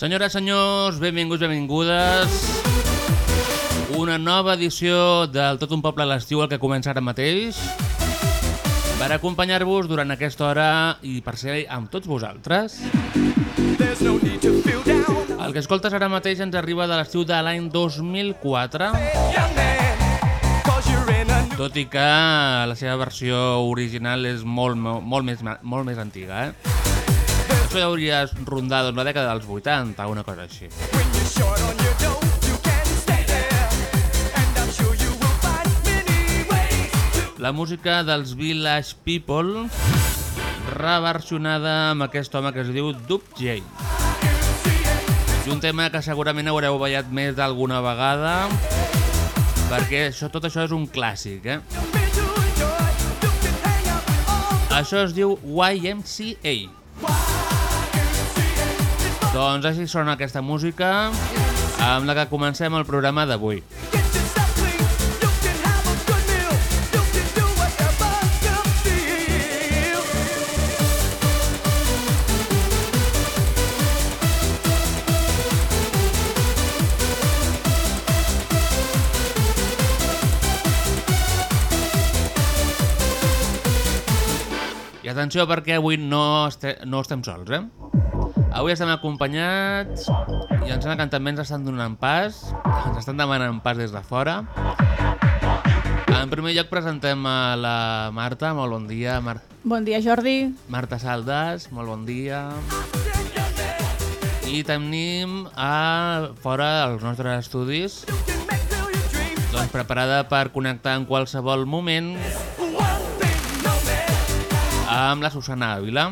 Senyores, senyors, benvinguts, benvingudes. Una nova edició del Tot un poble a l'estiu, el que comença ara mateix, per acompanyar-vos durant aquesta hora i per ser amb tots vosaltres. El que escoltes ara mateix ens arriba de l'estiu de l'any 2004, Young man, cause you're in a new tot i que la seva versió original és molt, mo- molt, més, molt més antiga. Eh? Això hauria rondar doncs, la dècada dels 80, una cosa així. La música dels Village People reversionada amb aquest home que es diu Dub J. I un tema que segurament haureu ballat més d'alguna vegada perquè això, tot això és un clàssic, eh? Això es diu YMCA. Doncs així sona aquesta música amb la que comencem el programa d'avui. I atenció perquè avui no, este, no estem sols, eh? Avui estem acompanyats i ens sembla que també ens estan donant pas, ens estan demanant pas des de fora. En primer lloc presentem a la Marta, molt bon dia. Mar Bon dia, Jordi. Marta Saldas, molt bon dia. I tenim a fora els nostres estudis, doncs preparada per connectar en qualsevol moment amb la Susana Ávila.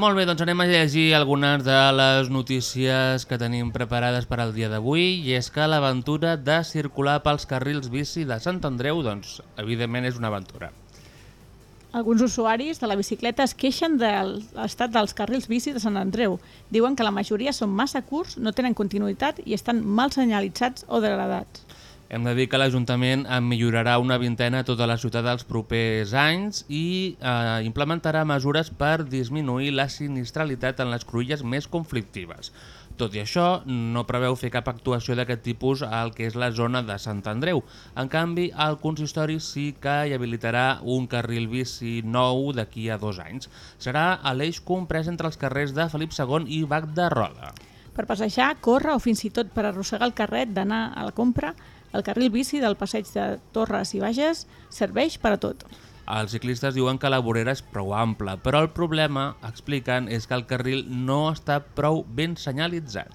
Molt bé, doncs anem a llegir algunes de les notícies que tenim preparades per al dia d'avui i és que l'aventura de circular pels carrils bici de Sant Andreu, doncs, evidentment és una aventura. Alguns usuaris de la bicicleta es queixen de l'estat dels carrils bici de Sant Andreu. Diuen que la majoria són massa curts, no tenen continuïtat i estan mal senyalitzats o degradats. Hem de dir que l'Ajuntament en millorarà una vintena a tota la ciutat els propers anys i eh, implementarà mesures per disminuir la sinistralitat en les cruïlles més conflictives. Tot i això, no preveu fer cap actuació d'aquest tipus al que és la zona de Sant Andreu. En canvi, el consistori sí que hi habilitarà un carril bici nou d'aquí a dos anys. Serà a l'eix comprès entre els carrers de Felip II i Bac de Roda. Per passejar, córrer o fins i tot per arrossegar el carret d'anar a la compra, el carril bici del passeig de Torres i Bages serveix per a tot. Els ciclistes diuen que la vorera és prou ampla, però el problema, expliquen, és que el carril no està prou ben senyalitzat.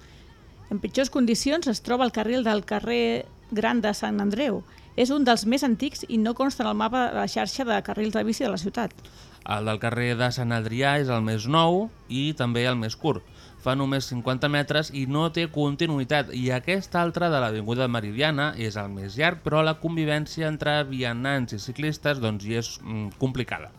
En pitjors condicions es troba el carril del carrer Gran de Sant Andreu. És un dels més antics i no consta en el mapa de la xarxa de carrils de bici de la ciutat. El del carrer de Sant Adrià és el més nou i també el més curt. Fa només 50 metres i no té continuïtat i aquest altre de l'Avinguda Meridiana és el més llarg, però la convivència entre vianants i ciclistes doncs, hi és mm, complicada.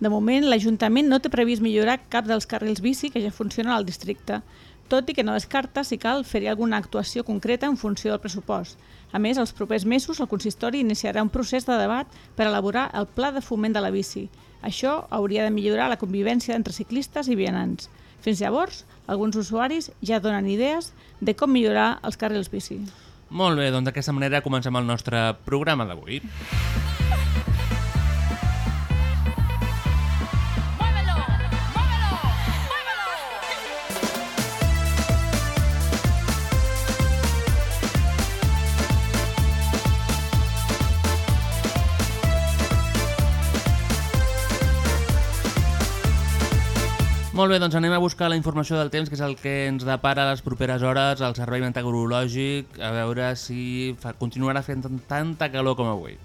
De moment, l'Ajuntament no té previst millorar cap dels carrils bici que ja funcionen al districte, tot i que no descarta si cal fer-hi alguna actuació concreta en funció del pressupost. A més, els propers mesos el consistori iniciarà un procés de debat per elaborar el pla de foment de la bici. Això hauria de millorar la convivència entre ciclistes i vianants. Fins llavors, alguns usuaris ja donen idees de com millorar els carrils bici. Molt bé, doncs d'aquesta manera comencem el nostre programa d'avui. ¡Muévelo! Molt bé, doncs anem a buscar la informació del temps, que és el que ens depara a les properes hores al Servei Meteorològic, a veure si fa, continuarà fent tanta calor com avui.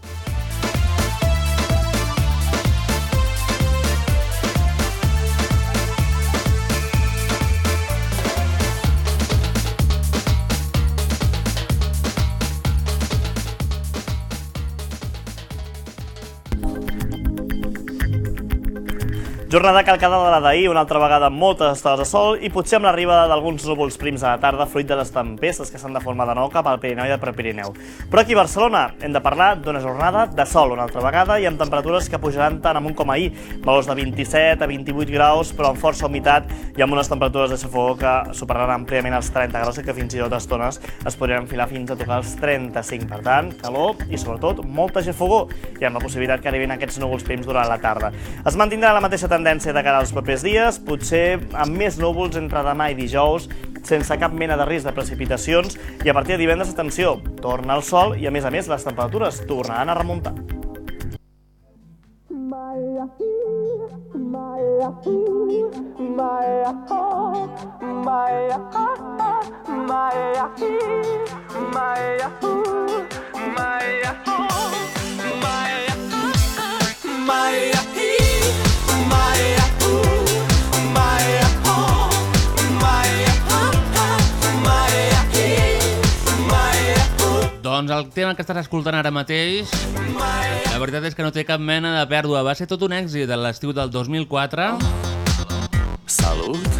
Jornada calcada de la d'ahir, una altra vegada amb moltes estades de sol i potser amb l'arribada d'alguns núvols prims a la tarda fruit de les tempestes que s'han de formar de nou cap al Pirineu i al Prepirineu. Però aquí a Barcelona hem de parlar d'una jornada de sol una altra vegada i amb temperatures que pujaran tant amunt com ahir, valors de 27 a 28 graus però amb força humitat i amb unes temperatures de xafogó que superaran àmpliament els 30 graus i que fins i tot estones es podrien enfilar fins a tocar els 35. Per tant, calor i sobretot molta xafogó i amb la possibilitat que arribin aquests núvols prims durant la tarda. Es mantindrà la mateixa tendència de cara als propers dies, potser amb més núvols entre demà i dijous, sense cap mena de risc de precipitacions, i a partir de divendres, atenció, torna el sol i a més a més les temperatures tornaran a remuntar. Doncs el tema que estàs escoltant ara mateix, la veritat és que no té cap mena de pèrdua. Va ser tot un èxit a l'estiu del 2004. Salut!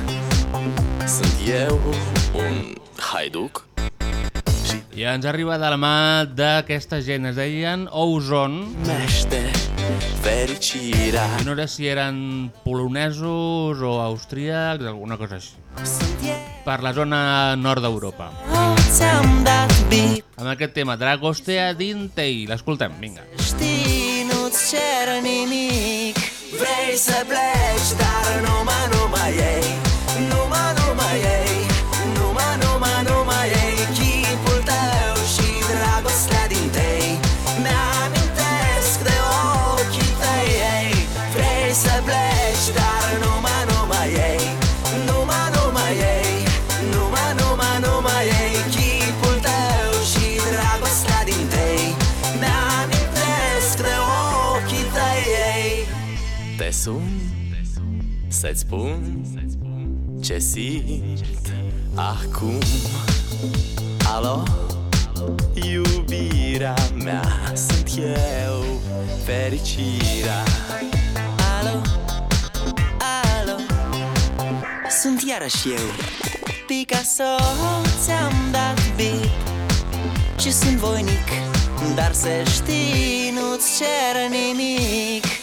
Sunt eu, un haiduc. I ens arriba de la mà d'aquesta gent. Es deien Ozone. Mește fericirea. I no sé si eren polonesos o austríacs, alguna cosa així. Per la zona nord d'Europa. Amb aquest tema, Dragostea Dintei. L'escoltem, vinga. Știi, nu-ți cer nimic Vrei să pleci, dar numai, să-ți spun ce simt acum. Alo, iubirea mea Sunt eu, fericirea. Alo, alo? Sunt iarăși eu. Picasso, ți-am dat bip Și sunt voinic Dar să știi, nu-ți cer nimic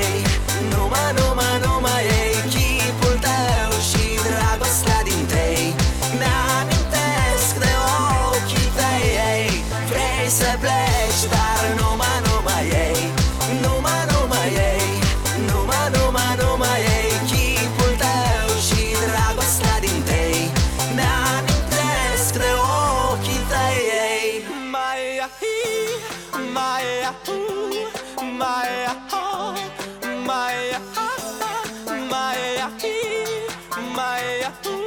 my.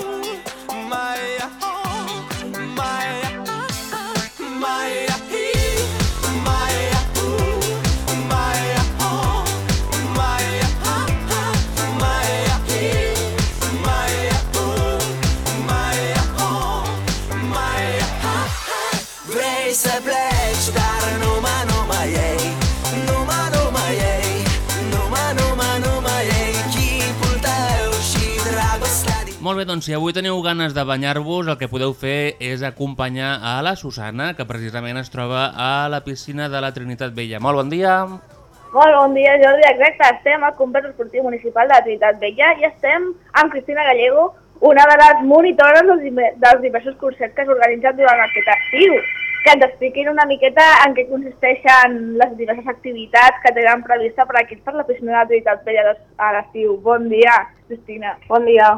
Doncs si avui teniu ganes de banyar-vos, el que podeu fer és acompanyar a la Susana, que precisament es troba a la piscina de la Trinitat Vella. Molt bon dia! Molt bon dia, Jordi. Exacte, estem al complex esportiu municipal de la Trinitat Vella i estem amb Cristina Gallego, una de les monitores dels, dive- dels diversos cursets que s'organitzen durant aquest estiu. Que ens expliquin una miqueta en què consisteixen les diverses activitats que tenen prevista per aquí per la piscina de la Trinitat Vella a l'estiu. Bon dia, Cristina. Bon dia.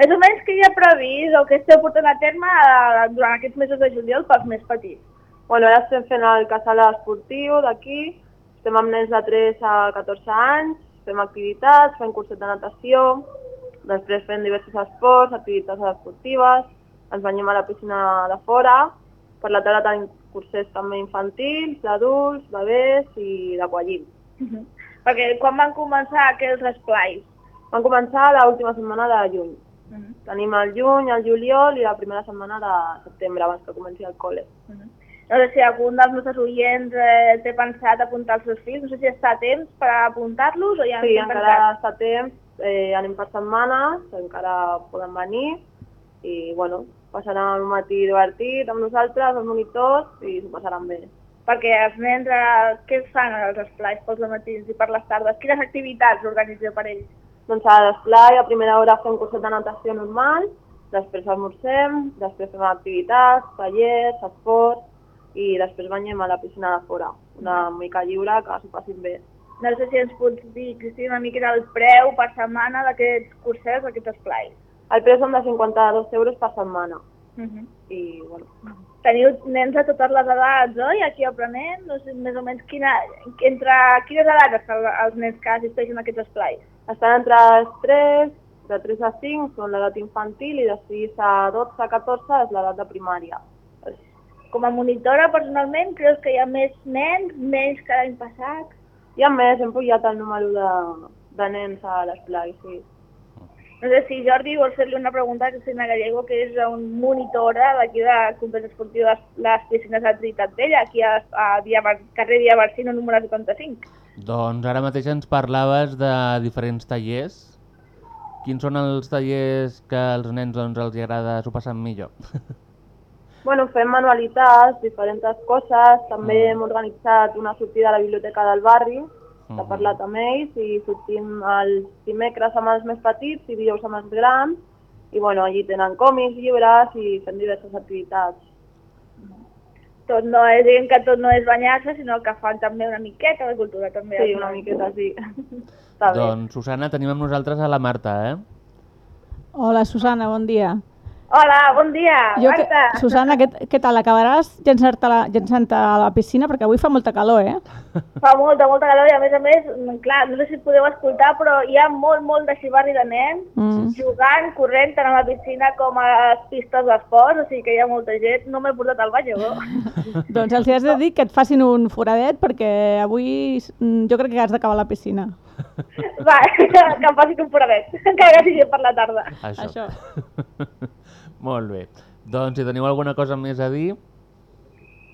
Més o menys què hi ha previst o què esteu portant a terme eh, durant aquests mesos de juliol pels més petits? Bueno, ara estem fent el casal esportiu d'aquí, estem amb nens de 3 a 14 anys, fem activitats, fem curset de natació, després fem diversos esports, activitats esportives, ens banyem a la piscina de fora, per la tarda tenim cursets també infantils, d'adults, bebès i d'aquallins. Mhm. Perquè quan van començar aquests esplais? Van començar l'última setmana de juny. Mhm. Tenim el juny, el juliol i la primera setmana de setembre, abans que comenci el col·le. No sé si algun dels nostres oients eh, té pensat apuntar els seus fills, no sé si està a temps per apuntar-los o ja Sí, encara pensat. està a temps, eh, anem per setmanes, encara poden venir i bueno, passaran un matí divertit amb nosaltres, els monitors, i s'ho passaran bé. Perquè els nens, eh, què fan als esplais pels matins i per les tardes? Quines activitats organitzeu per ells? Doncs a l'esplai a primera hora fem curset de natació normal, després esmorzem, després fem activitats, tallers, esports i després banyem a la piscina de fora, una mica lliure que s'ho passin bé. No sé si ens pots dir, Cristina, una mica el preu per setmana d'aquests cursets, d'aquests esplais. El preu són de 52 euros per setmana Uh -huh. i bueno, Teniu nens de totes les edats, oi? Aquí aprenent, no sé més o menys quina, entre quines edats estan els nens que assisteixen a aquests esplais? Estan entre els 3, de 3 a 5 són l'edat infantil i de 6 a 12 a 14 és l'edat de primària. Com a monitora, personalment, creus que hi ha més nens, menys que l'any passat? I a més hem pujat el número de, de nens a l'esplai, sí. No sé si Jordi vols fer-li una pregunta a Cristina Gallego, que és un monitora d'aquí de complex esportiu de les piscines de Trinitat Vella, aquí a, a Diabar, carrer Diabarcino, número 75. Doncs ara mateix ens parlaves de diferents tallers. Quins són els tallers que als nens doncs, els agrada s'ho passen millor? Bueno, fem manualitats, diferents coses, també hem organitzat una sortida a la biblioteca del barri, s'ha parlat amb ells i sortim els dimecres amb els més petits i dijous amb els grans, i bueno, allí tenen còmics, llibres i fem diverses activitats. Tot no és, diguem que tot no és banyar-se, sinó que fan també una miqueta de cultura. També, Sí, una miqueta, sí. Doncs, Susana, tenim amb nosaltres a la Marta, eh? Hola, Susana, bon dia. Hola, bon dia, Jo que, Marta. Susana, què, què tal? Acabaràs llançant-te a, la, llançant a la piscina? Perquè avui fa molta calor, eh? Fa molta, molta calor i a més a més, mm, clar, no sé si podeu escoltar, però hi ha molt, molt de xivarri de nens Mm. jugant, corrent tant a la piscina com a les pistes d'esports, o sigui que hi ha molta gent. No m'he portat al banyador. Doncs els hi has de dir que et facin un foradet perquè avui mm, jo crec que has d'acabar la piscina. Va, que em facin un foradet, encara que sigui per la tarda. Això. Això. Molt bé. Doncs si teniu alguna cosa més a dir...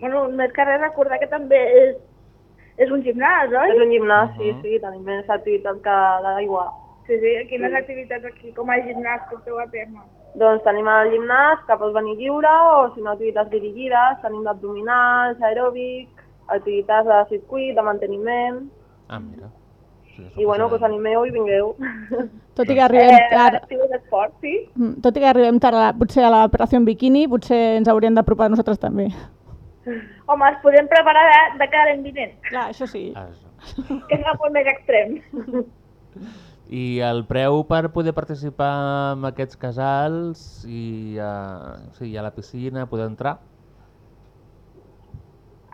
Bueno, més que res recordar que també és, és un gimnàs, oi? És un gimnàs, sí, sí, tenim més activitats que l'aigua. Sí, sí, quines Sí. activitats aquí com a gimnàs que esteu a terme? Doncs tenim el gimnàs, que pots venir lliure, o si no, activitats dirigides, tenim d'abdominals, aeròbic, activitats de circuit, de manteniment, Ah, mira. I bueno, que us animeu i vingueu. Tot i que arribem Eh, tard, actius d'esport, sí? mm, tot i que arribem tard a la, potser a l'operació en biquini, potser ens hauríem d'apropar nosaltres també. Home, ens podem preparar de, de cara l'any vinent, Clar, això sí. Això. que és punt més extrem. I el preu per poder participar en aquests casals i a, sí, a la piscina, poder entrar?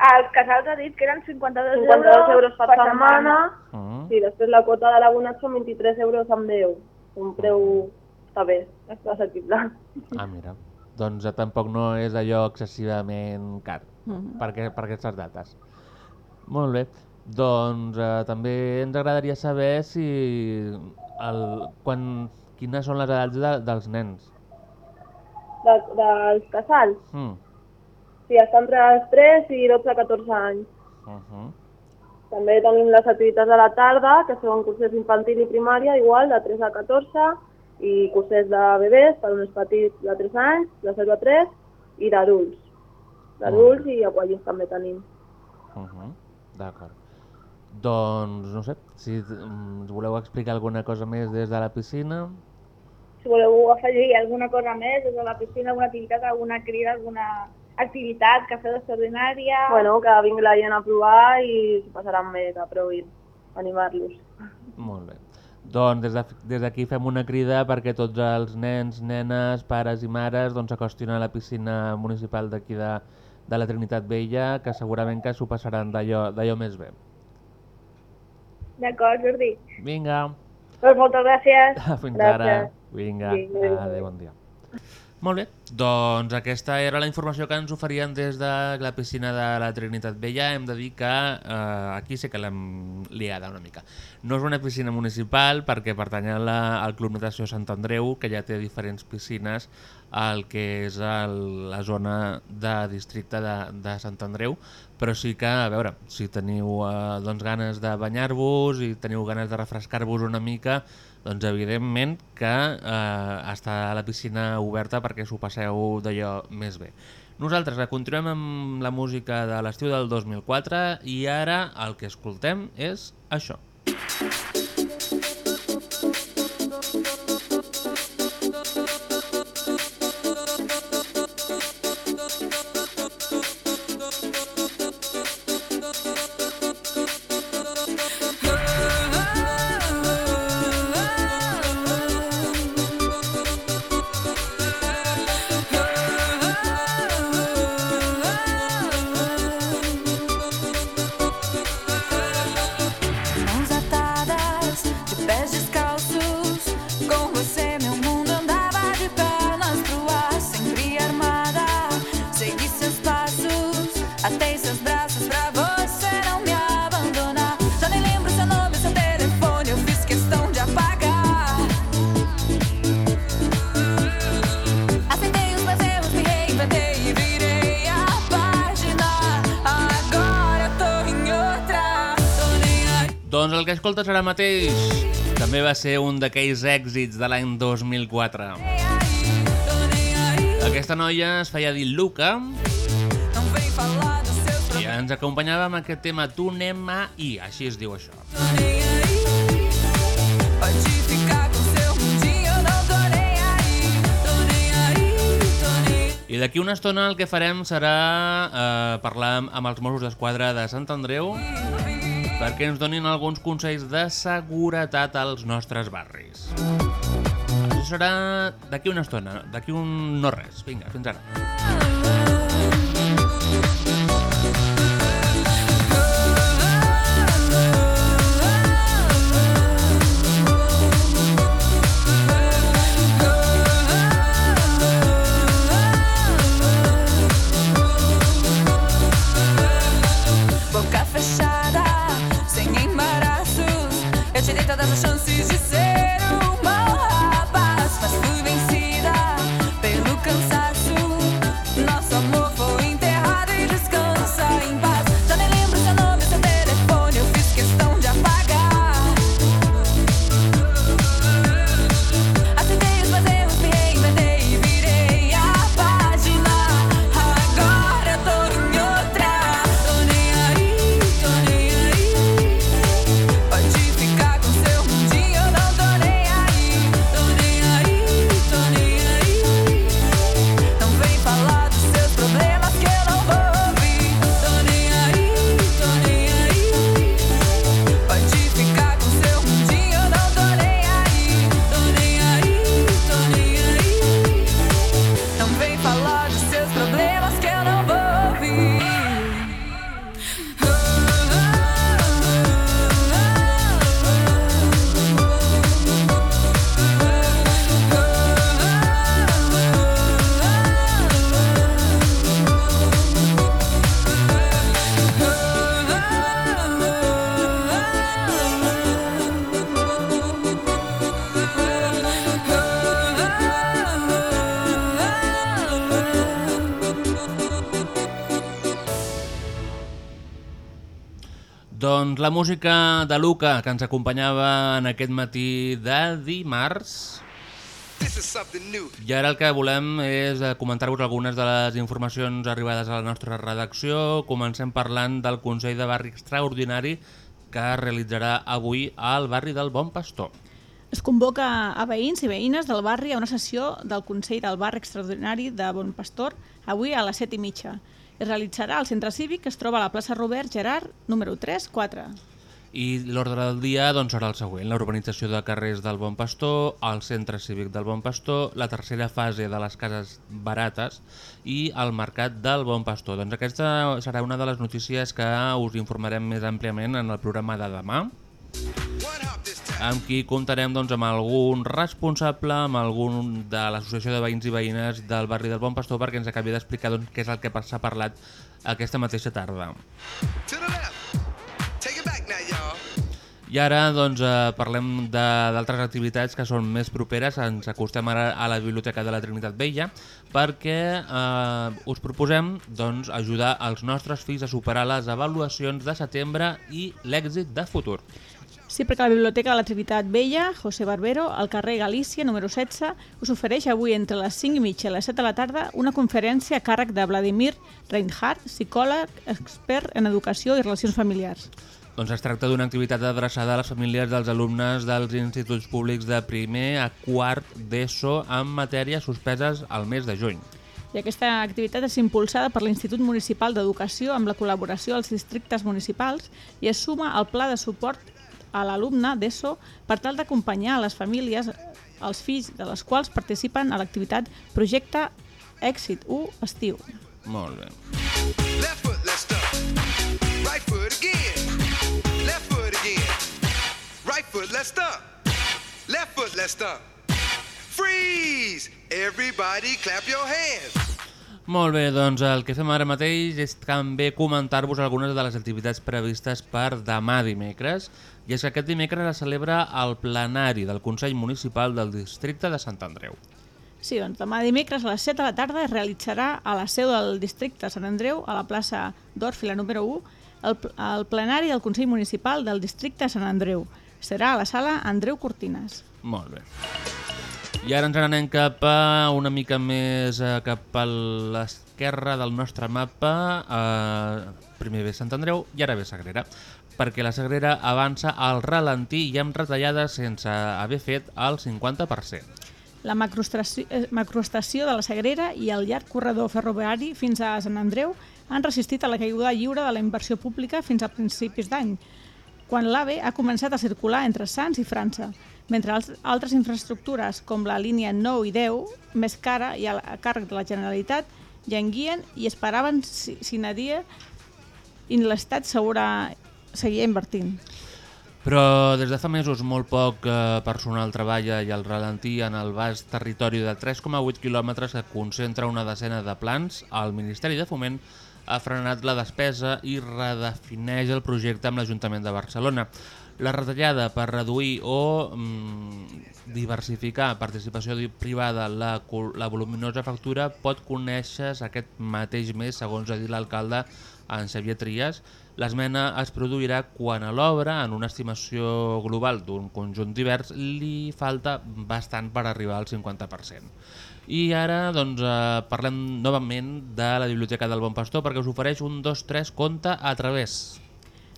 Els casals ha dit que eren 52, 52 euros per setmana, Mm. i després la quota de l'abonat són 23 euros amb 10. Un preu està bé, és assequible. Ah, mira. Doncs tampoc no és allò excessivament car Mhm. per, que, per aquestes dates. Molt bé. Doncs eh, també ens agradaria saber si el, quan, quines són les edats de, dels nens. De, dels casals, Mm. Sí, està entre els 3 i 12-14 anys. Uh -huh. També tenim les activitats de la tarda, que són cursers infantil i primària, igual, de 3 a 14, i cursers de bebès, per uns petits de 3 anys, de 0 a 3, i d'adults. D'adults i aquallins també tenim. Uh -huh. D'acord. Doncs, no sé, si mm, ens voleu explicar alguna cosa més des de la piscina... Si voleu afegir alguna cosa més des de la piscina, alguna activitat, alguna crida, alguna activitat que feu extraordinària... Bueno, que vingui la gent a provar i s'ho passaran bé, que provin, animar-los. Molt bé. Doncs des de- des d'aquí fem una crida perquè tots els nens, nenes, pares i mares doncs, s'acostin a la piscina municipal d'aquí de, de la Trinitat Vella, que segurament que s'ho passaran d'allò d'allò més bé. D'acord, Jordi. Vinga, Doncs moltes gràcies. fins Gràcies. ara. Vinga, Vinga. adéu, bon dia. Molt bé, doncs aquesta era la informació que ens oferien des de la piscina de la Trinitat Vella. Hem de dir que eh, aquí sí que l'hem liada una mica. No és una piscina municipal perquè pertany a la, al Club Natació Sant Andreu, que ja té diferents piscines al que és el, la zona de districte de, de Sant Andreu, però sí que, a veure, si teniu eh, doncs, ganes de banyar-vos i teniu ganes de refrescar-vos una mica, doncs evidentment que eh, està la piscina oberta perquè s'ho passeu d'allò més bé. Nosaltres eh, continuem amb la música de l'estiu del 2004 i ara el que escoltem és això. Mãos mateix també va ser un d'aquells èxits de l'any 2004. Aquesta noia es feia dir Luca i ens acompanyava amb aquest tema Tu Nema I, així es diu això. I d'aquí una estona el que farem serà eh, parlar amb els Mossos d'Esquadra de Sant Andreu perquè ens donin alguns consells de seguretat als nostres barris. Això serà d'aquí una estona, d'aquí un no res. Vinga, fins ara. Doncs la música de Luca, que ens acompanyava en aquest matí de dimarts. I ara el que volem és eh, comentar-vos algunes de les informacions arribades a la nostra redacció. Comencem parlant del Consell de Barri Extraordinari que es realitzarà avui al barri del Bon Pastor. Es convoca a veïns i veïnes del barri a una sessió del Consell del Barri Extraordinari de Bon Pastor avui a les 7 i mitja. Es realitzarà al centre cívic que es troba a la plaça Robert Gerard, número 3, 4. I l'ordre del dia doncs, serà el següent. La urbanització de carrers del Bon Pastor, el centre cívic del Bon Pastor, la tercera fase de les cases barates i el mercat del Bon Pastor. Doncs aquesta serà una de les notícies que us informarem més àmpliament en el programa de demà amb qui comptarem doncs, amb algun responsable, amb algun de l'Associació de Veïns i Veïnes del barri del Bon Pastor perquè ens acabi d'explicar doncs, què és el que s'ha parlat aquesta mateixa tarda. I ara doncs, eh, parlem d'altres activitats que són més properes. Ens acostem ara a la Biblioteca de la Trinitat Vella perquè eh, us proposem doncs, ajudar els nostres fills a superar les avaluacions de setembre i l'èxit de futur. Sí, perquè la Biblioteca de la Trinitat Vella, José Barbero, al carrer Galícia, número 16, us ofereix avui entre les 5 i mitja i les 7 de la tarda una conferència a càrrec de Vladimir Reinhardt, psicòleg, expert en educació i relacions familiars. Doncs es tracta d'una activitat adreçada a les famílies dels alumnes dels instituts públics de primer a quart d'ESO amb matèries suspeses al mes de juny. I aquesta activitat és impulsada per l'Institut Municipal d'Educació amb la col·laboració dels districtes municipals i es suma al pla de suport a l'alumne d'ESO per tal d'acompanyar a les famílies els fills de les quals participen a l'activitat Projecte Èxit 1 Estiu. Molt bé. Left foot, let's stop. Right foot again. Left foot again. Right foot, let's stop. Left foot, let's stop. Freeze! Everybody clap your hands. Molt bé, doncs el que fem ara mateix és també comentar-vos algunes de les activitats previstes per demà dimecres. I és que aquest dimecres es celebra el plenari del Consell Municipal del Districte de Sant Andreu. Sí, doncs demà dimecres a les 7 de la tarda es realitzarà a la seu del districte de Sant Andreu, a la plaça d'Orfila número 1, el, el plenari del Consell Municipal del districte de Sant Andreu. Serà a la sala Andreu Cortines. Molt bé. I ara ens n'anem cap a una mica més eh, cap a l'esquerra del nostre mapa. Eh, primer ve Sant Andreu i ara ve Sagrera perquè la Sagrera avança al ralentí i amb retallades sense haver fet el 50%. La macroestació, eh, de la Sagrera i el llarg corredor ferroviari fins a Sant Andreu han resistit a la caiguda lliure de la inversió pública fins a principis d'any, quan l'AVE ha començat a circular entre Sants i França, mentre altres infraestructures com la línia 9 i 10, més cara i a càrrec de la Generalitat, llenguien i esperaven si, si nadia i l'Estat s'haurà seguia invertint. Però des de fa mesos molt poc eh, personal treballa i el ralentí en el vast territori de 3,8 quilòmetres que concentra una decena de plans, el Ministeri de Foment ha frenat la despesa i redefineix el projecte amb l'Ajuntament de Barcelona. La retallada per reduir o mm, diversificar participació privada la, la voluminosa factura pot conèixer aquest mateix mes, segons ha dit l'alcalde en Xavier Trias. L'esmena es produirà quan a l'obra, en una estimació global d'un conjunt divers, li falta bastant per arribar al 50%. I ara doncs, eh, parlem novament de la Biblioteca del Bon Pastor perquè us ofereix un 2-3 conte a través.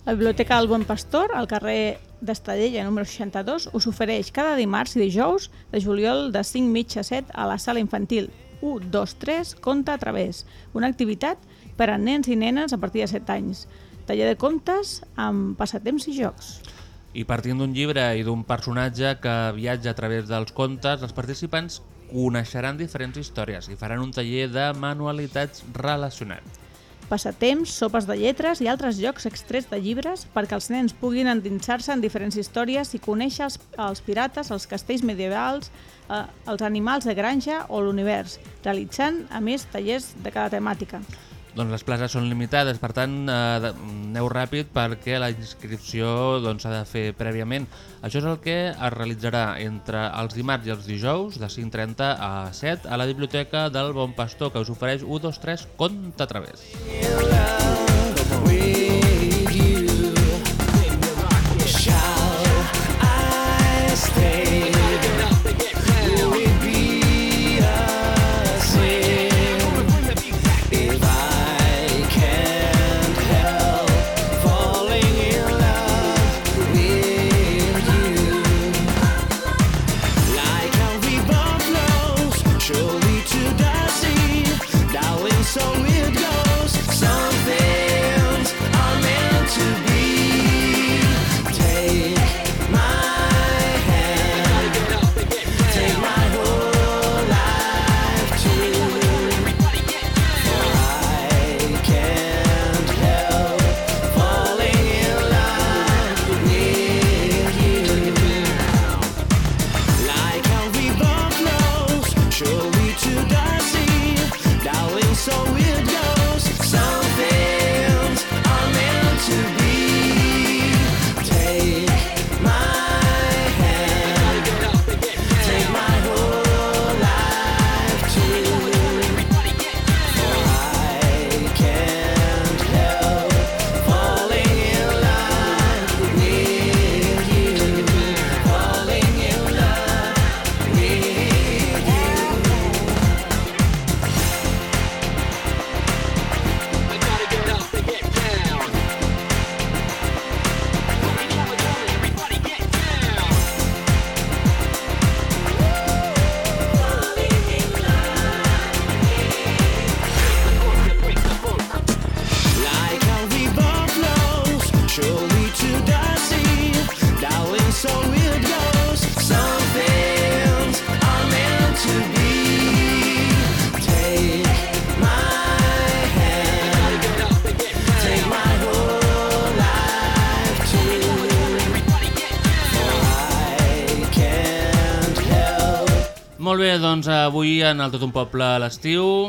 La Biblioteca del Bon Pastor, al carrer d'Estadella número 62, us ofereix cada dimarts i dijous de juliol de 5 mitja a 7 a la sala infantil 1, 2, 3, Conte a través, una activitat per a nens i nenes a partir de 7 anys. Taller de contes amb passatemps i jocs. I partint d'un llibre i d'un personatge que viatja a través dels contes, els participants coneixeran diferents històries i faran un taller de manualitats relacionats. passatemps, sopes de lletres i altres jocs extrets de llibres perquè els nens puguin endinsar-se en diferents històries i conèixer els, els pirates, els castells medievals, eh, els animals de granja o l'univers, realitzant, a més, tallers de cada temàtica. Doncs les places són limitades, per tant, eh, aneu ràpid perquè la inscripció doncs, s'ha de fer prèviament. Això és el que es realitzarà entre els dimarts i els dijous de 5.30 a 7 a la Biblioteca del Bon Pastor, que us ofereix 1, 2, 3, Conte a través. Molt bé, doncs avui en el Tot un Poble a l'estiu,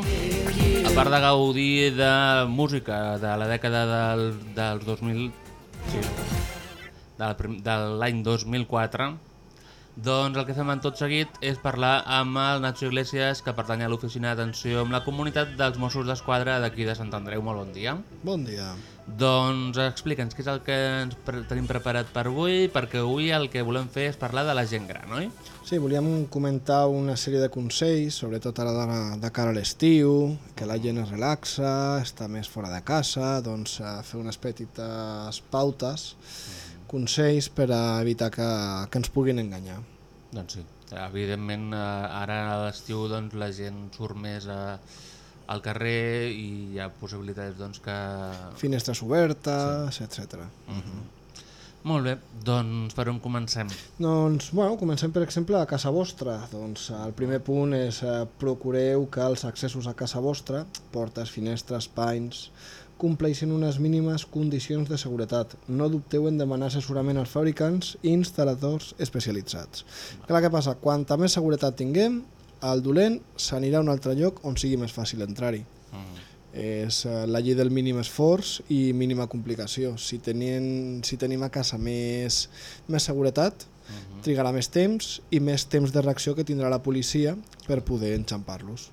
a part de gaudir de música de la dècada del, dels 2000... Sí, de l'any 2004, doncs el que fem en tot seguit és parlar amb el Nacho Iglesias, que pertany a l'Oficina d'Atenció amb la comunitat dels Mossos d'Esquadra d'aquí de Sant Andreu. Molt bon dia. Bon dia. Doncs explica'ns què és el que ens pre tenim preparat per avui, perquè avui el que volem fer és parlar de la gent gran, oi? Sí, volíem comentar una sèrie de consells, sobretot ara de, de cara a l'estiu, que la gent es relaxa, està més fora de casa, doncs eh, fer unes petites pautes, consells per a evitar que, que ens puguin enganyar. Doncs sí, evidentment eh, ara a l'estiu doncs, la gent surt més a, al carrer i hi ha possibilitats doncs, que... Finestres obertes, sí. etc. Mhm. Molt bé, doncs per on comencem? Doncs, bueno, comencem per exemple a casa vostra. Doncs el primer punt és eh, procureu que els accessos a casa vostra, portes, finestres, panys, compleixin unes mínimes condicions de seguretat. No dubteu en demanar assessorament als fabricants i instal·ladors especialitzats. Clar, què passa? Quanta més seguretat tinguem, el dolent s'anirà a un altre lloc on sigui més fàcil entrar-hi. És eh, la llei del mínim esforç i mínima complicació. Si, tenien, si tenim a casa més, més seguretat, trigarà més temps i més temps de reacció que tindrà la policia per poder enxampar-los.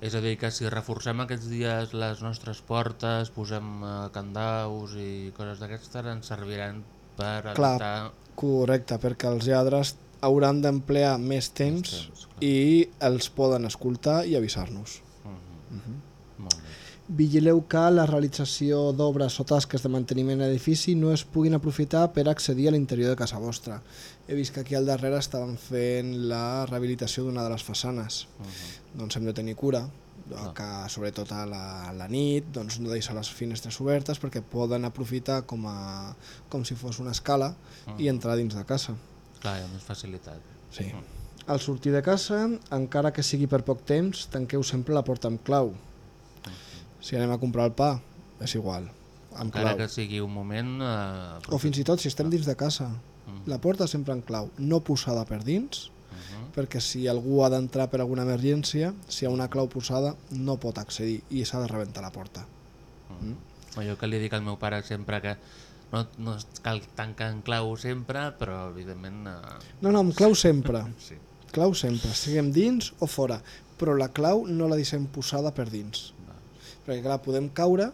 És a dir, que si reforcem aquests dies les nostres portes, posem eh, candaus i coses d'aquestes, ens serviran per Clar, evitar... correcte, perquè els lladres hauran d'emplear més temps, i els poden escoltar i avisar-nos. Mhm. Molt bé. Vigileu que la realització d'obres o tasques de manteniment a l'edifici no es puguin aprofitar per accedir a l'interior de casa vostra. He vist que aquí al darrere estaven fent la rehabilitació d'una de les façanes. Doncs hem de tenir cura, que sobretot a la, a la nit doncs no deixar les finestres obertes perquè poden aprofitar com, a, com si fos una escala i entrar dins de casa. Clar, hi ha més facilitat. Sí. Al sortir de casa, encara que sigui per poc temps, tanqueu sempre la porta amb clau. Si anem a comprar el pa, és igual, amb Encara clau. que sigui un moment... Eh, O fins i tot si estem dins de casa, la porta sempre en clau, no posada per dins, perquè si algú ha d'entrar per alguna emergència, si hi ha una clau posada, no pot accedir i s'ha de rebentar la porta. Mm? Jo que li dic al meu pare sempre que no, no cal tancar en clau sempre, però evidentment... Eh, No, no, amb clau sempre. Sí. Clau sempre, siguem dins o fora, però la clau no la deixem posada per dins. Perquè clar, podem caure,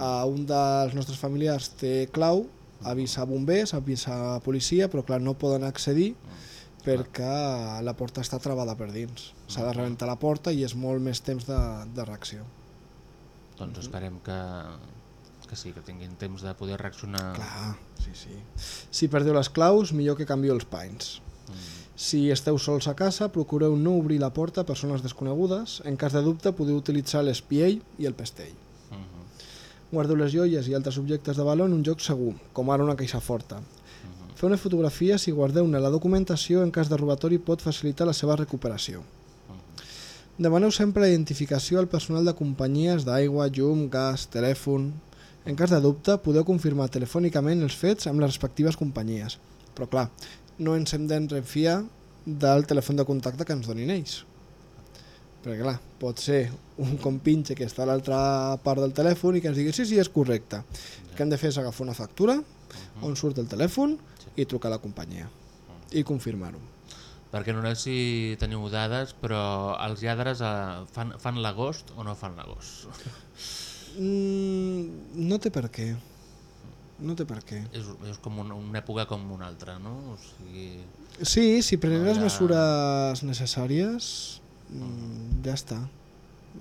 a un dels nostres familiars té clau, avisa bombers, avisa policia, però clar, no poden accedir perquè la porta està travada per dins. S'ha de rebentar la porta i és molt més temps de, de reacció. Doncs esperem que, que sí, que tinguin temps de poder reaccionar. Clar, sí, sí. Si perdeu les claus, millor que canvieu els panys. Si esteu sols a casa, procureu no obrir la porta a persones desconegudes. En cas de dubte, podeu utilitzar l'espiell i el pestell. Guardeu les joies i altres objectes de valor en un lloc segur, com ara una caixa forta. Feu una fotografia si guardeu-ne la documentació en cas de robatori pot facilitar la seva recuperació. Demaneu sempre identificació al personal de companyies d'aigua, llum, gas, telèfon... En cas de dubte, podeu confirmar telefònicament els fets amb les respectives companyies. Però clar, no ens hem d'enrefiar del telèfon de contacte que ens donin ells. Perquè clar, pot ser un compinxe que està a l'altra part del telèfon i que ens digui sí, sí, és correcte. El que hem de fer és agafar una factura on surt el telèfon i trucar a la companyia i confirmar-ho. Perquè no sé si teniu dades, però els lladres eh, fan, fan l'agost o no fan l'agost? Mm, no té per què. No té per què. És, és com una, una època com una altra, no? O sigui... Sí, si prenem No les ha- mesures necessàries, mm, ja està.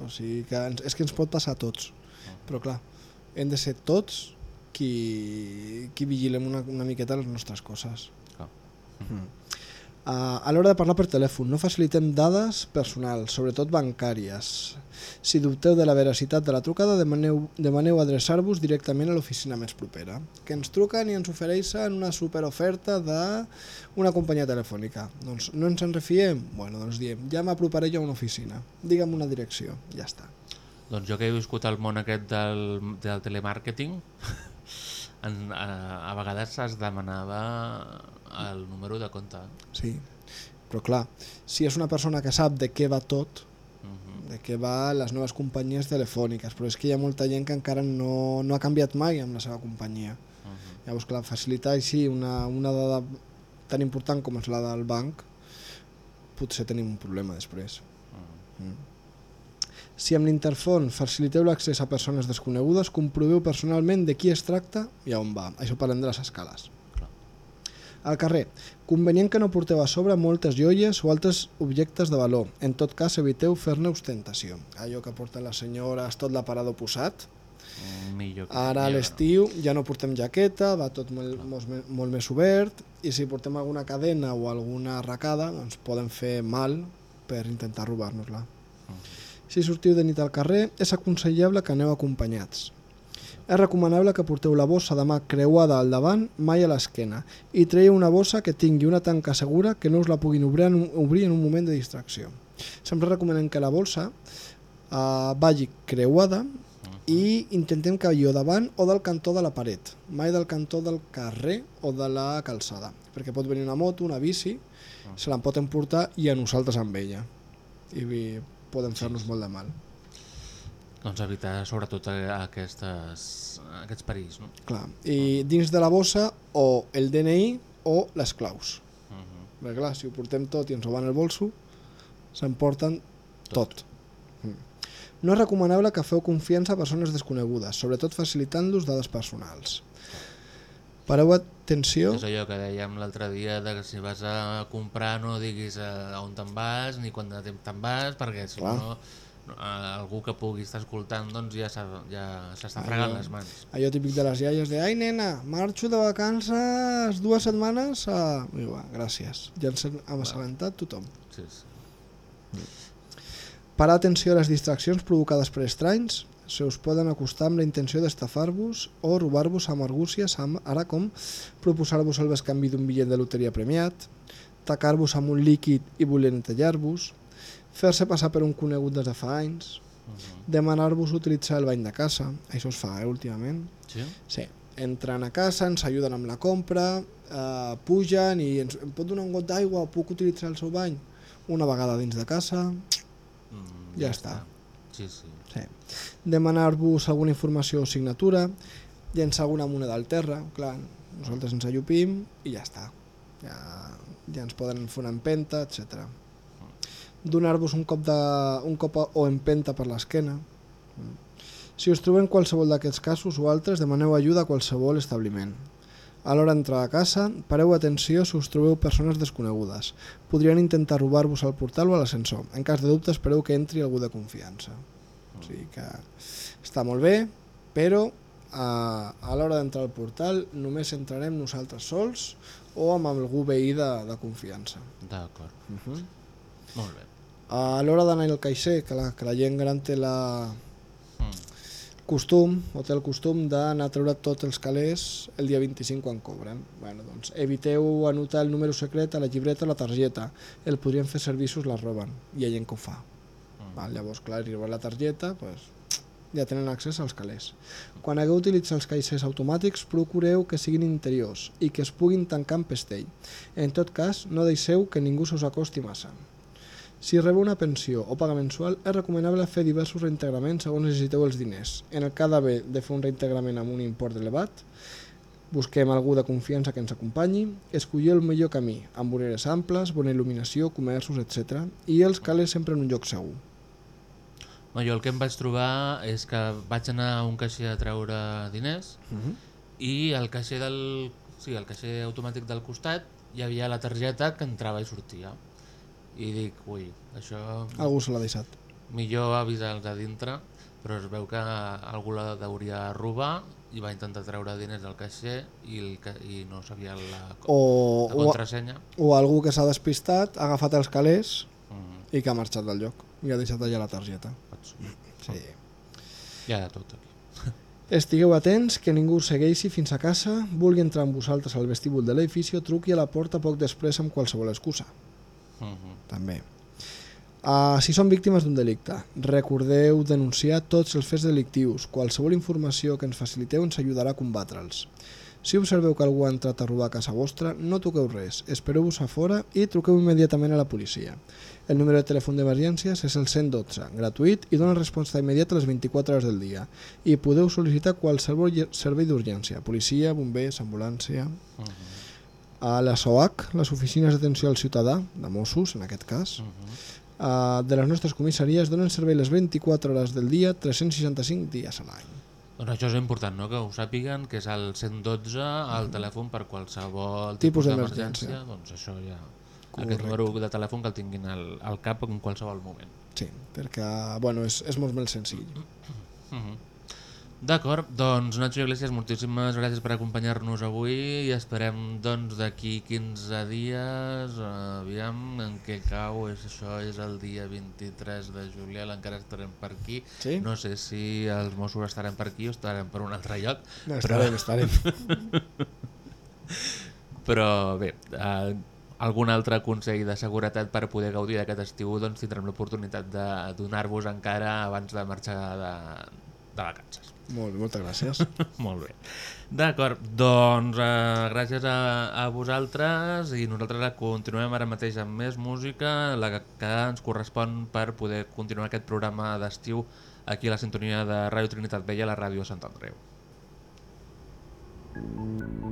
O sigui que ens, és que ens pot passar a tots. Però clar, hem de ser tots qui, qui vigilem una, una miqueta les nostres coses. Clar. Mm. Uh, a l'hora de parlar per telèfon, no facilitem dades personals, sobretot bancàries. Si dubteu de la veracitat de la trucada, demaneu, demaneu adreçar-vos directament a l'oficina més propera, que ens truquen i ens ofereixen una superoferta d'una companyia telefònica. Doncs no ens en refiem? Bueno, doncs diem, ja m'aproparé jo a una oficina, digue'm una direcció, ja està. Doncs jo que he viscut el món aquest del, del telemàrqueting, en, a, a vegades es demanava el número de compte. Sí. Però clar, si és una persona que sap de què va tot, de què va les noves companyies telefòniques, però és que hi ha molta gent que encara no, no ha canviat mai amb la seva companyia. Llavors, clar, facilitar així una, una dada tan important com és la del banc, potser tenim un problema després. Mm. Si amb l'Interfon faciliteu l'accés a persones desconegudes, comproveu personalment de qui es tracta i a on va. Això parlem de les escales. Al carrer, convenient que no porteu a sobre moltes joies o altres objectes de valor. En tot cas, eviteu fer-ne ostentació. Allò que porten les senyores, tot l'aparador posat. Mm, Millor que... Ara a l'estiu ja no portem jaqueta, va tot molt, molt, molt més obert i si portem alguna cadena o alguna arracada doncs poden fer mal per intentar robar-nos-la. Si sortiu de nit al carrer, és aconsellable que aneu acompanyats. És recomanable que porteu la bossa de mà creuada al davant, mai a l'esquena, i traieu una bossa que tingui una tanca segura que no us la puguin obrir en un, obrir en un moment de distracció. Sempre recomanem que la bolsa uh, vagi creuada i intentem que vagi o davant o del cantó de la paret, mai del cantó del carrer o de la calçada, perquè pot venir una moto, una bici, se la pot emportar i a nosaltres amb ella. I poden fer-nos molt de mal. Doncs evitar sobretot eh, aquestes, aquests perills, no? Clar. I dins de la bossa o el DNI o les claus. Mhm. Perquè clar, si ho portem tot i ens ho van el bolso, s'emporten tot. Mm. No és recomanable que feu confiança a persones desconegudes, sobretot facilitant-los dades personals. Pareu atenció... És allò que dèiem l'altre dia de que si vas a comprar no diguis eh, on te'n vas ni quant de temps te'n vas perquè si Clar. no algú que pugui estar escoltant doncs ja s'ha- ja s'està fregant les mans. Allò típic de les iaies de ai nena, marxo de vacances dues setmanes a... I va, gràcies. Ja ens hem assabentat tothom. Sí, sí. Parar atenció a les distraccions provocades per estranys se us poden acostar amb la intenció d'estafar-vos o robar-vos amb argúcies, amb, ara com proposar-vos el bescanvi d'un bitllet de loteria premiat, tacar-vos amb un líquid i voler netejar-vos, fer-se passar per un conegut des de fa anys, demanar-vos utilitzar el bany de casa, això es fa eh, últimament, Sí? Sí, entren a casa, ens ajuden amb la compra, eh, pugen i ens em pot donar un got d'aigua, puc utilitzar el seu bany? Una vegada dins de casa, Mm, ja, està. Sí, sí. Sí. Demanar-vos alguna informació o signatura, llençar alguna moneda al terra, clar, nosaltres ens allupim i ja està. Ja, ja ens poden fer una empenta, etc. Donar-vos un cop de, un cop o empenta per l'esquena. Si us trobem qualsevol d'aquests casos o altres, demaneu ajuda a qualsevol establiment. A l'hora d'entrar a casa, pareu atenció si us trobeu persones desconegudes. Podrien intentar robar-vos al portal o a l'ascensor. En cas de dubte, espereu que entri algú de confiança. O sigui que està molt bé, però a, a l'hora d'entrar al portal només entrarem nosaltres sols o amb algú veí de, de confiança. D'acord. Uh -huh. Molt bé. A l'hora d'anar al caixer, que la, que la gent gran té la Mm. costum, o té el costum d'anar a treure tots els calés el dia 25 quan cobren. Bueno, doncs eviteu anotar el número secret a la llibreta o la targeta. El podrien fer servir si us la roben, hi ha gent que ho fa. Val, llavors, clar, arriba la targeta, pues, ja tenen accés als calés. Quan hagueu utilitzat els caixers automàtics, procureu que siguin interiors i que es puguin tancar amb pestell. En tot cas, no deixeu que ningú se us acosti massa. Si rebeu una pensió o paga mensual, és recomanable fer diversos reintegraments segons necessiteu els diners. En el cas d'haver de fer un reintegrament amb un import elevat, busquem algú de confiança que ens acompanyi, escolliu el millor camí, amb voreres amples, bona il·luminació, comerços, etc. i els calés sempre en un lloc segur. No, jo el que em vaig trobar és que vaig anar a un caixer a treure diners Mhm. i el caixer del, sí, el caixer automàtic del costat hi havia la targeta que entrava i sortia. I dic, ui, això... Algú se l'ha deixat. Millor avisar els de dintre, però es veu que algú la deuria robar i va intentar treure diners del caixer i, el, i no sabia la, O, la o, contrasenya. o algú que s'ha despistat, ha agafat els calés Mm. i que ha marxat del lloc i ha deixat allà la targeta. Sí. Hi ha de tot aquí. Estigueu atents, que ningú us segueixi fins a casa, vulgui entrar amb vosaltres al vestíbul de l'edifici o truqui a la porta poc després amb qualsevol excusa. Mhm. També. Uh, si són víctimes d'un delicte, recordeu denunciar tots els fets delictius. Qualsevol informació que ens faciliteu ens ajudarà a combatre'ls. Si observeu que algú ha entrat a robar a casa vostra, no toqueu res, espereu-vos a fora i truqueu immediatament a la policia. El número de telèfon d'emergències és el 112, gratuït i dona resposta immediata a les 24 hores del dia. I podeu sol·licitar qualsevol servei d'urgència, policia, bombers, ambulància... A la SOAC, les oficines d'atenció al ciutadà, de Mossos en aquest cas, eh, de les nostres comissaries donen servei les 24 hores del dia, 365 dies a l'any. Doncs això és important, no? que ho sàpiguen, que és el 112, el telèfon per qualsevol Tipus tipus d'emergència. Doncs això ja... Correcte. Aquest número de telèfon que el tinguin al, al cap en qualsevol moment. Sí, perquè bueno, és, és molt més senzill. Mhm. D'acord, doncs Nacho Iglesias, moltíssimes gràcies per acompanyar-nos avui i esperem doncs d'aquí 15 dies, aviam en què cau, és, això és el dia 23 de juliol, encara estarem per aquí, Sí? no sé si els Mossos estaran per aquí o estaran per un altre lloc, No, estarem, estarem. però bé, eh, algun altre consell de seguretat per poder gaudir d'aquest estiu doncs tindrem l'oportunitat de donar-vos encara abans de marxar de, de vacances. Molt bé, moltes gràcies. Molt bé. D'acord, doncs eh, gràcies a, a vosaltres i nosaltres continuem ara mateix amb més música, la que, que ens correspon per poder continuar aquest programa d'estiu aquí a la sintonia de Ràdio Trinitat Vella, la ràdio Sant Andreu. Every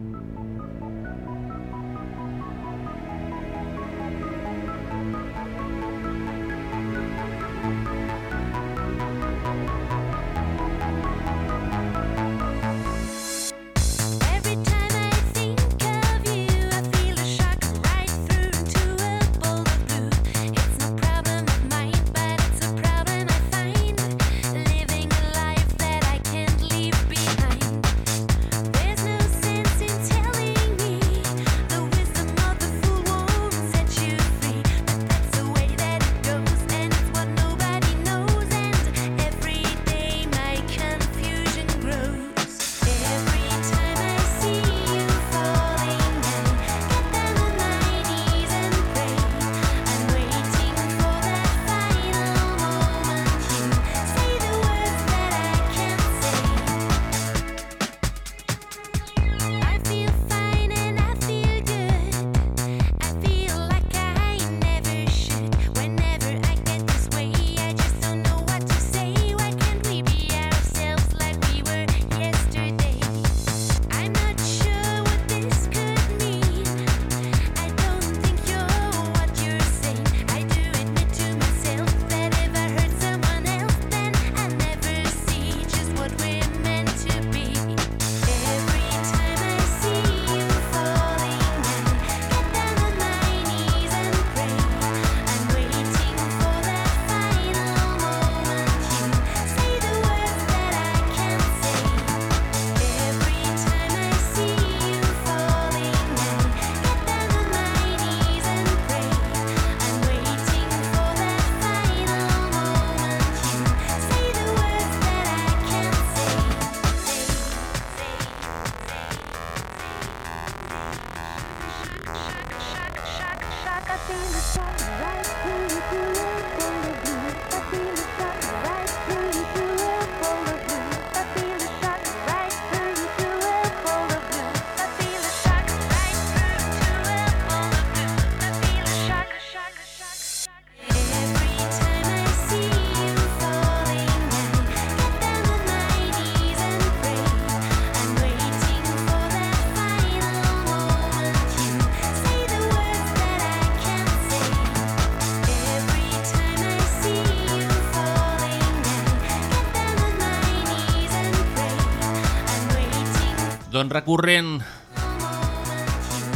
Doncs recorrent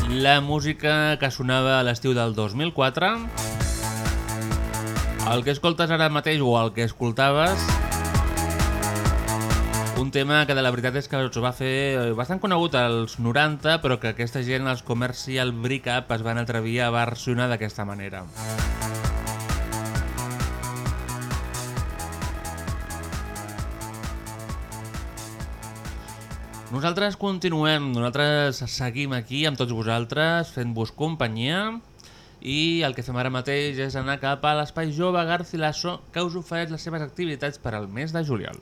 la música que sonava a l'estiu del 2004 el que escoltes ara mateix o el que escoltaves un tema que de la veritat és que es va fer bastant conegut als 90 però que aquesta gent, els Commercial Breakup es van atrevir a versionar d'aquesta manera Nosaltres continuem, nosaltres seguim aquí amb tots vosaltres, fent-vos companyia i el que fem ara mateix és anar cap a l'Espai Jove Garcilaso que us ofereix les seves activitats per al mes de juliol.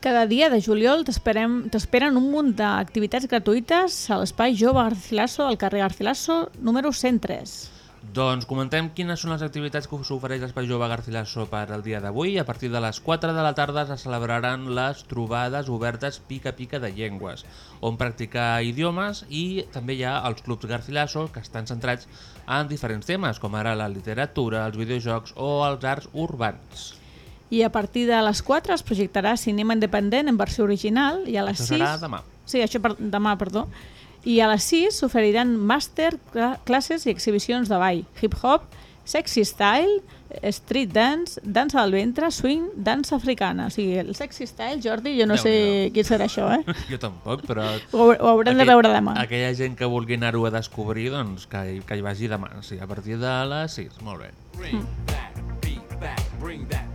Cada dia de juliol t'esperen un munt d'activitats gratuïtes a l'espai Jove Garcilaso al carrer Garcilaso número 103. Doncs comentem quines són les activitats que us ofereix l'Espai Jove Garcilaso per al dia d'avui. A partir de les 4 de la tarda se celebraran les trobades obertes pica-pica de llengües, on practicar idiomes i també hi ha els clubs Garcilaso que estan centrats en diferents temes, com ara la literatura, els videojocs o els arts urbans. I a partir de les 4 es projectarà cinema independent en versió original i a les Això 6... serà demà. Sí, això per, demà, perdó. I a les 6 s'oferiran màster, cla- classes i exhibicions de ball, hip-hop, sexy style, street dance, dansa del ventre, swing, dansa africana. O sigui, el sexy style, Jordi, jo no sé Déu-n'hi-do. quin serà això, eh? Jo tampoc, però... Ho, ho haurem de veure demà. Aquella gent que vulgui anar-ho a descobrir, doncs que, hi- que hi vagi demà, sí, a partir de les 6. Molt bé. Bring that beat back, bring that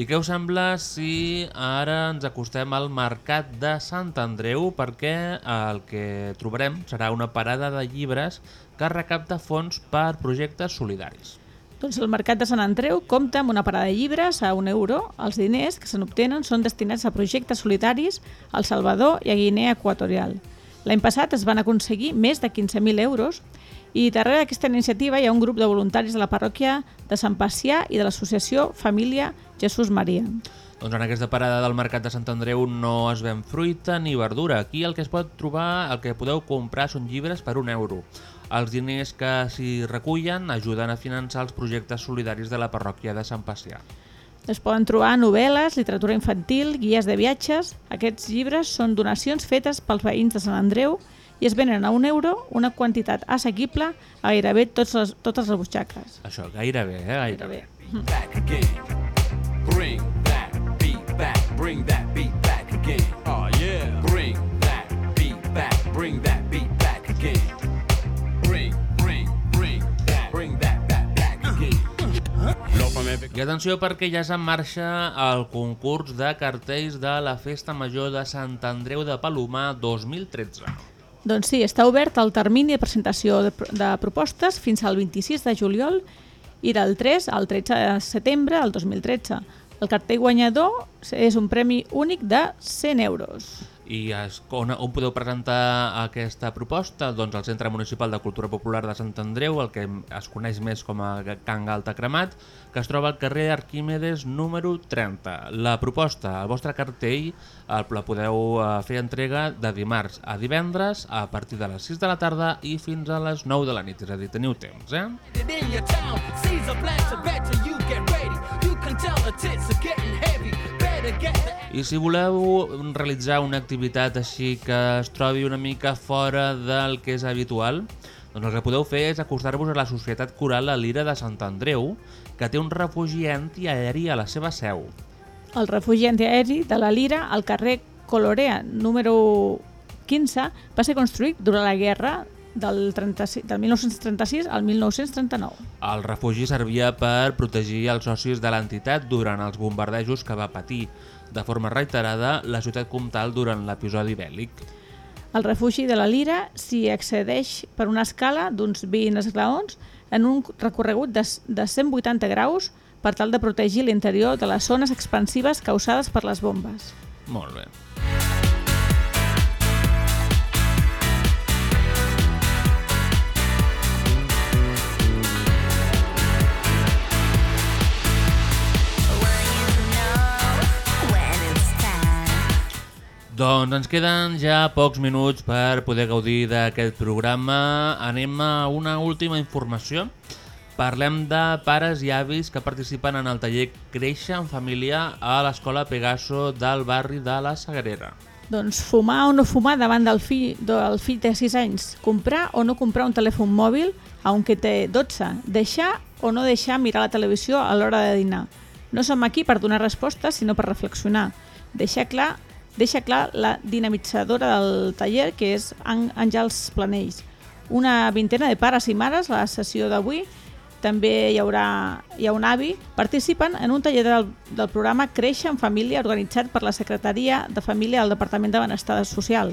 I què us sembla si ara ens acostem al Mercat de Sant Andreu perquè el que trobarem serà una parada de llibres que recapta fons per projectes solidaris. Doncs el Mercat de Sant Andreu compta amb una parada de llibres a un euro. Els diners que se n'obtenen són destinats a projectes solidaris al Salvador i a Guinea Equatorial. L'any passat es van aconseguir més de 15.000 euros i darrere d'aquesta iniciativa hi ha un grup de voluntaris de la parròquia de Sant Pacià i de l'associació Família Jesús Maria. Doncs en aquesta parada del Mercat de Sant Andreu no es ven fruita ni verdura. Aquí el que es pot trobar, el que podeu comprar són llibres per un euro. Els diners que s'hi recullen ajuden a finançar els projectes solidaris de la parròquia de Sant Pacià. Es poden trobar novel·les, literatura infantil, guies de viatges. Aquests llibres són donacions fetes pels veïns de Sant Andreu i es venen a un euro, una quantitat assequible a gairebé tots les, totes les butxaques. Això, gairebé, eh? Gairebé. again. Back, bring that beat back again. Oh yeah. Bring that beat back, bring that beat back again. Bring, bring, bring that, bring that back, back again. I atenció perquè ja és en marxa el concurs de cartells de la Festa Major de Sant Andreu de Palomar 2013. Doncs sí, està obert el termini de presentació de, de propostes fins al 26 de juliol i del 3 al 13 de setembre del 2013. El cartell guanyador és un premi únic de 100 euros. I es, on, on podeu presentar aquesta proposta? Doncs al Centre Municipal de Cultura Popular de Sant Andreu, el que es coneix més com a Can Galta Cremat, que es troba al carrer Arquímedes número 30. La proposta, el vostre cartell, el, la podeu eh, fer entrega de dimarts a divendres a partir de les 6 de la tarda i fins a les 9 de la nit, és a dir, teniu temps, eh? I si voleu realitzar una activitat així que es trobi una mica fora del que és habitual, doncs el que podeu fer és acostar-vos a la Societat Coral La Lira de Sant Andreu, que té un refugi antiaeri a la seva seu. El refugi antiaeri de la Lira al carrer Colorea número 15 va ser construït durant la guerra del, 36, del 1936 al 1939. El refugi servia per protegir els socis de l'entitat durant els bombardejos que va patir de forma reiterada la ciutat comtal durant l'episodi bèl·lic. Al refugi de la Lira s'hi accedeix per una escala d'uns 20 esglaons en un recorregut de, de 180 graus per tal de protegir l'interior de les zones expansives causades per les bombes. Molt bé. Doncs ens queden ja pocs minuts per poder gaudir d'aquest programa. Anem a una última informació. Parlem de pares i avis que participen en el taller Créixer en Família a l'Escola Pegaso del barri de la Sagrera. Doncs fumar o no fumar davant del fill, del fill de 6 anys. Comprar o no comprar un telèfon mòbil, aunque té 12. Deixar o no deixar mirar la televisió a l'hora de dinar. No som aquí per donar respostes, sinó per reflexionar. Deixar clar, deixa clar la dinamitzadora del taller, que és Àn- Àngels Planells. Una vintena de pares i mares a la sessió d'avui també hi haurà hi ha un avi, participen en un taller del, del programa Créixer en Família organitzat per la Secretaria de Família del Departament de Benestar Social.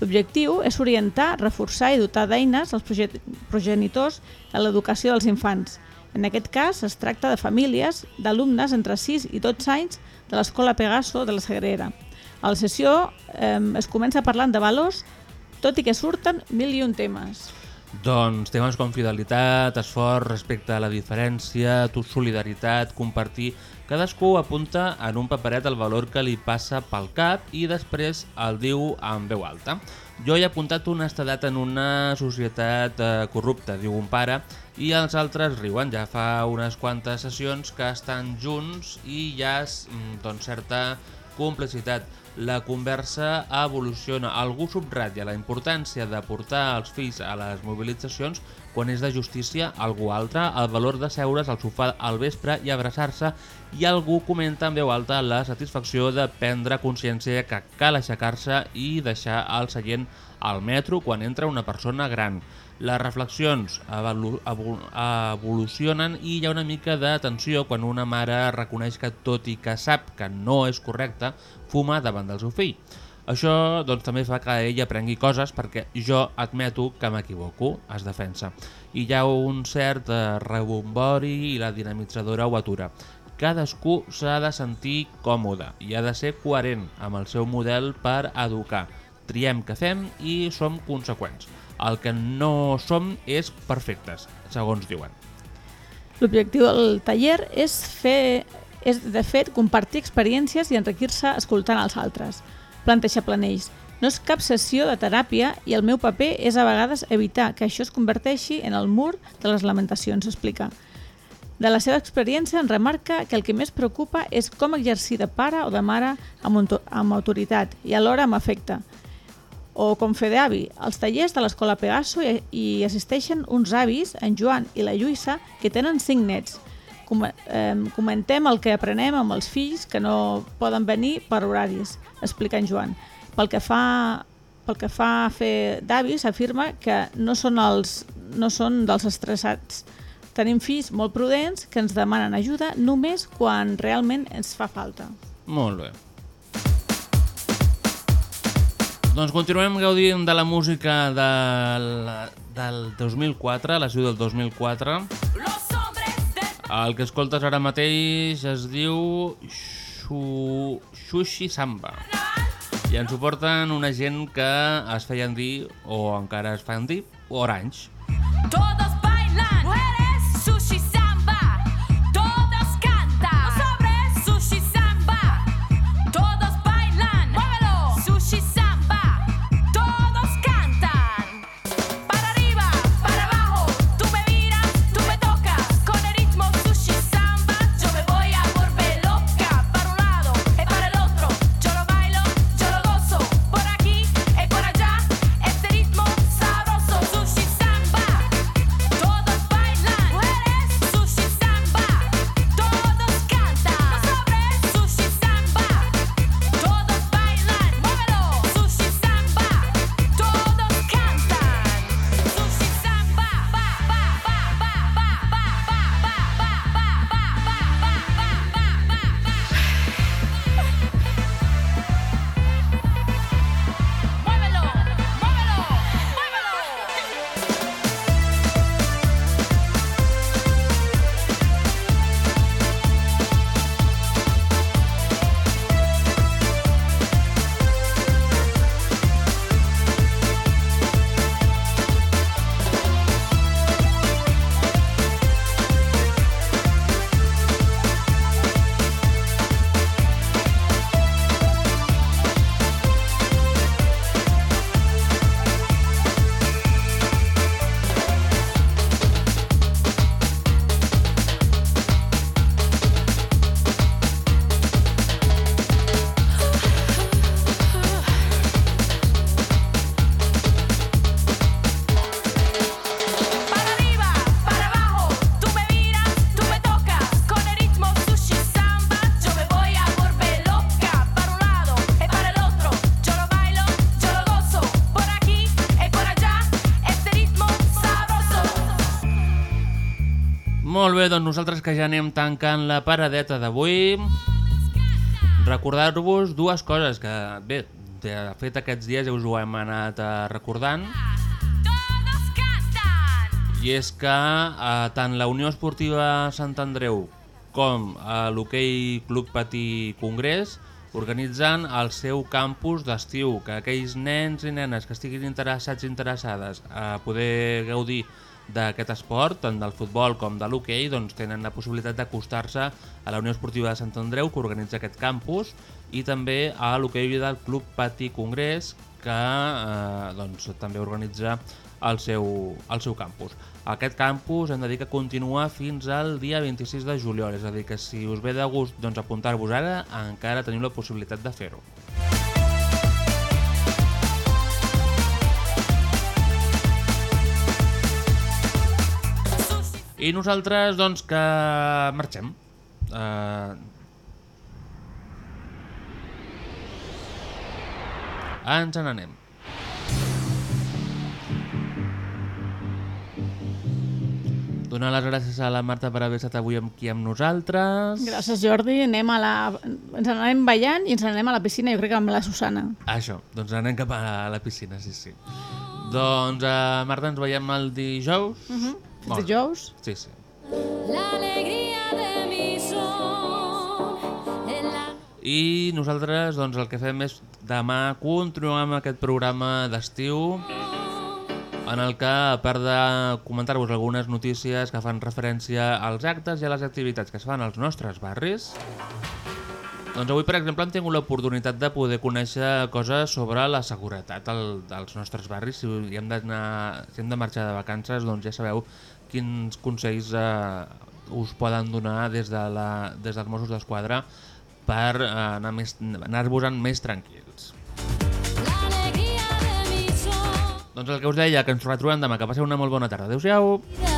L'objectiu és orientar, reforçar i dotar d'eines proge- progenitors a l'educació dels infants. En aquest cas, es tracta de famílies d'alumnes entre 6 i 12 anys de l'Escola Pegaso de la Sagrera. A la sessió eh, es comença parlant de valors, tot i que surten mil i un temes. Doncs temes com fidelitat, esforç, respecte a la diferència, tu solidaritat, compartir... Cadascú apunta en un paperet el valor que li passa pel cap i després el diu en veu alta. Jo he apuntat honestedat en una societat eh, corrupta, diu un pare, i els altres riuen. Ja fa unes quantes sessions que estan junts i hi ha mm, doncs, certa complicitat. La conversa evoluciona. Algú subratlla la importància de portar els fills a les mobilitzacions quan és de justícia algú altre, el valor de seure's al sofà al vespre i abraçar-se i algú comenta en veu alta la satisfacció de prendre consciència que cal aixecar-se i deixar el seient al metro quan entra una persona gran. Les reflexions evolu evol evolucionen i hi ha una mica de tensió quan una mare reconeix que tot i que sap que no és correcte, fuma davant del seu fill. Això doncs, també fa que ell aprengui coses perquè jo admeto que m'equivoco, es defensa. I hi ha un cert eh, rebombori i la dinamitzadora ho atura. Cadascú s'ha de sentir còmode i ha de ser coherent amb el seu model per educar. Triem què fem i som conseqüents. El que no som és perfectes, segons diuen. L'objectiu del taller és fer és de fet compartir experiències i enriquir-se escoltant els altres. Plantejar planells. No és cap sessió de teràpia i el meu paper és a vegades evitar que això es converteixi en el mur de les lamentacions, explica. De la seva experiència en remarca que el que més preocupa és com exercir de pare o de mare amb, amb autoritat i alhora amb afecte. O com fer d'avi, als tallers de l'escola Pegaso hi, hi assisteixen uns avis, en Joan i la Lluïssa, que tenen cinc nets. Com, eh, comentem el que aprenem amb els fills que no poden venir per horaris, explica en Joan. Pel que fa, pel que fa a fer d'avis, afirma que no són, els, no són dels estressats. Tenim fills molt prudents que ens demanen ajuda només quan realment ens fa falta. Molt bé. Doncs continuem gaudint de la música del, del 2004, l'estiu del 2004. El que escoltes ara mateix es diu Shu... Shushi Samba. I ens ho porten una gent que es feien dir, o encara es fan dir, Orange. Todos bailan, mujeres, doncs nosaltres que ja anem tancant la paradeta d'avui, recordar-vos dues coses que, bé, de fet, aquests dies ja us ho hem anat eh, recordant. I és que eh, tant la Unió Esportiva Sant Andreu com eh, l'Hockey Club Patí Congrés organitzen el seu campus d'estiu, que aquells nens i nenes que estiguin interessats i interessades a poder gaudir d'aquest esport, tant del futbol com de l'hoquei, doncs tenen la possibilitat d'acostar-se a la Unió Esportiva de Sant Andreu, que organitza aquest campus, i també a l'hoquei del Club Patí Congrés, que eh, doncs, també organitza el seu, el seu campus. Aquest campus hem de dir que continua fins al dia 26 de juliol, és a dir, que si us ve de gust doncs, apuntar-vos ara, encara teniu la possibilitat de fer-ho. I nosaltres, doncs, que marxem. Uh... Ens n'anem. Donar les gràcies a la Marta per haver estat avui aquí amb nosaltres. Gràcies, Jordi. Anem a la... Ens n'anem ballant i ens n'anem a la piscina, jo crec que amb la Susana. Això, doncs anem cap a la piscina, sí, sí. Doncs, uh, Marta, ens veiem el dijous. Uh -huh. Molt bé. Dijous. Sí, sí. La alegría de mi son. la- I nosaltres doncs, el que fem és demà continuar amb aquest programa d'estiu en el que, a part de comentar-vos algunes notícies que fan referència als actes i a les activitats que es fan als nostres barris, doncs avui, per exemple, hem tingut l'oportunitat de poder conèixer coses sobre la seguretat al, dels nostres barris. Si hem, si hem de marxar de vacances, doncs ja sabeu quins consells eh, us poden donar des, de la, des dels Mossos d'Esquadra per eh, anar més- anar-vos-en més tranquils. Doncs el que us deia, que ens retrobem demà, que passeu una molt bona tarda. Adéu-siau! De